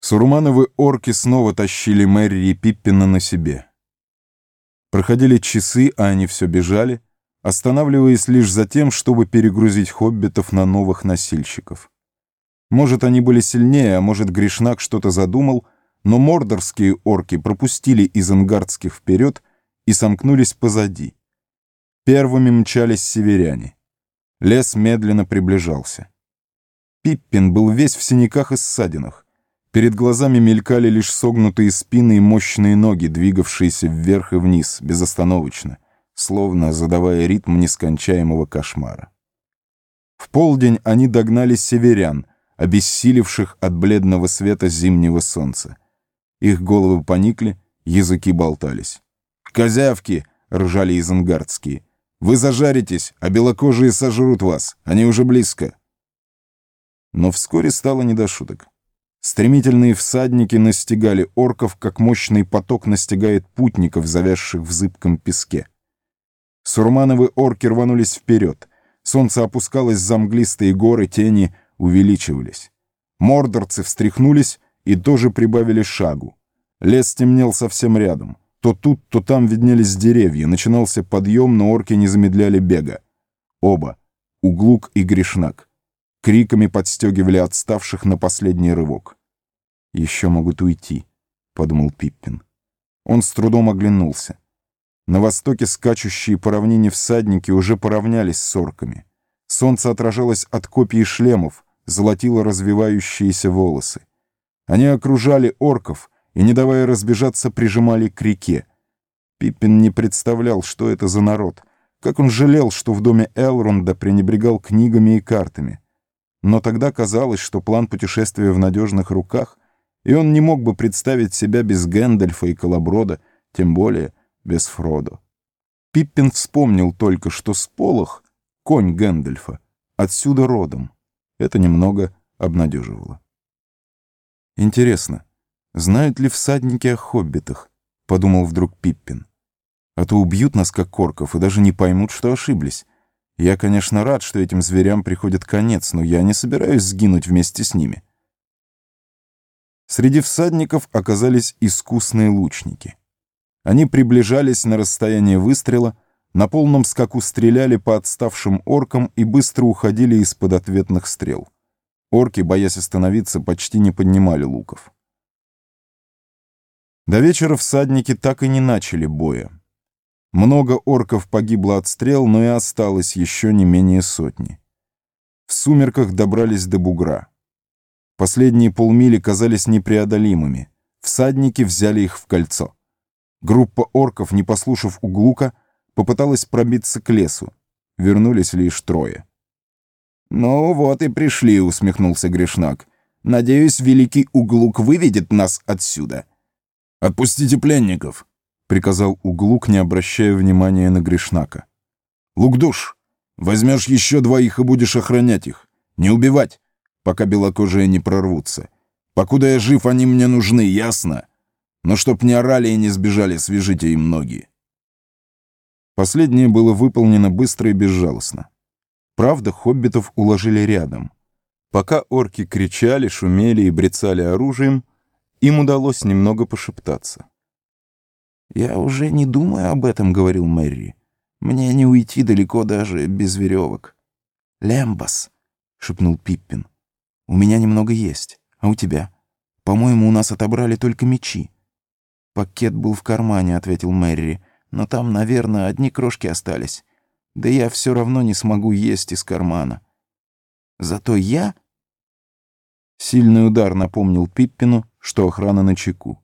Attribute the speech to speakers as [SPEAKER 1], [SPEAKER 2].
[SPEAKER 1] Сурмановы орки снова тащили Мэри и Пиппина на себе. Проходили часы, а они все бежали, останавливаясь лишь за тем, чтобы перегрузить хоббитов на новых носильщиков. Может, они были сильнее, а может, Гришнак что-то задумал, но мордорские орки пропустили изенгардских вперед и сомкнулись позади. Первыми мчались северяне. Лес медленно приближался. Пиппин был весь в синяках и ссадинах. Перед глазами мелькали лишь согнутые спины и мощные ноги, двигавшиеся вверх и вниз, безостановочно, словно задавая ритм нескончаемого кошмара. В полдень они догнали северян, обессилевших от бледного света зимнего солнца. Их головы поникли, языки болтались. «Козявки!» — ржали изенгардские. «Вы зажаритесь, а белокожие сожрут вас. Они уже близко». Но вскоре стало не до шуток. Стремительные всадники настигали орков, как мощный поток настигает путников, завязших в зыбком песке. Сурмановы орки рванулись вперед. Солнце опускалось за мглистые горы, тени увеличивались. Мордорцы встряхнулись и тоже прибавили шагу. Лес темнел совсем рядом. То тут, то там виднелись деревья. Начинался подъем, но орки не замедляли бега. Оба — Углук и Гришнак криками подстегивали отставших на последний рывок. «Еще могут уйти», — подумал Пиппин. Он с трудом оглянулся. На востоке скачущие по равнине всадники уже поравнялись с орками. Солнце отражалось от копий шлемов, золотило развивающиеся волосы. Они окружали орков и, не давая разбежаться, прижимали к реке. Пиппин не представлял, что это за народ, как он жалел, что в доме Элронда пренебрегал книгами и картами. Но тогда казалось, что план путешествия в надежных руках, и он не мог бы представить себя без Гэндальфа и Колоброда, тем более без Фродо. Пиппин вспомнил только, что Сполох — конь Гэндальфа, отсюда родом. Это немного обнадеживало. «Интересно, знают ли всадники о хоббитах?» — подумал вдруг Пиппин. «А то убьют нас, как корков, и даже не поймут, что ошиблись. Я, конечно, рад, что этим зверям приходит конец, но я не собираюсь сгинуть вместе с ними. Среди всадников оказались искусные лучники. Они приближались на расстояние выстрела, на полном скаку стреляли по отставшим оркам и быстро уходили из-под ответных стрел. Орки, боясь остановиться, почти не поднимали луков. До вечера всадники так и не начали боя. Много орков погибло от стрел, но и осталось еще не менее сотни. В сумерках добрались до бугра. Последние полмили казались непреодолимыми. Всадники взяли их в кольцо. Группа орков, не послушав углука, попыталась пробиться к лесу. Вернулись лишь трое. «Ну вот и пришли», — усмехнулся Грешнак. «Надеюсь, великий углук выведет нас отсюда».
[SPEAKER 2] «Отпустите пленников», приказал Углук, не обращая внимания на Гришнака. «Лукдуш, возьмешь еще двоих и будешь охранять их. Не убивать, пока белокожие не прорвутся. Покуда я жив, они мне нужны, ясно? Но чтоб не орали и не сбежали, свяжите им ноги».
[SPEAKER 1] Последнее было выполнено быстро и безжалостно. Правда, хоббитов уложили рядом. Пока орки кричали, шумели и брецали оружием, им удалось немного пошептаться.
[SPEAKER 3] «Я уже не думаю об этом», — говорил Мэри. «Мне не уйти далеко даже без веревок». «Лембас», — шепнул Пиппин. «У меня немного есть. А у тебя? По-моему, у нас отобрали только мечи». «Пакет был в кармане», — ответил Мэри. «Но там, наверное, одни крошки остались. Да я все равно не смогу есть из кармана». «Зато я...» Сильный удар напомнил Пиппину, что охрана на чеку.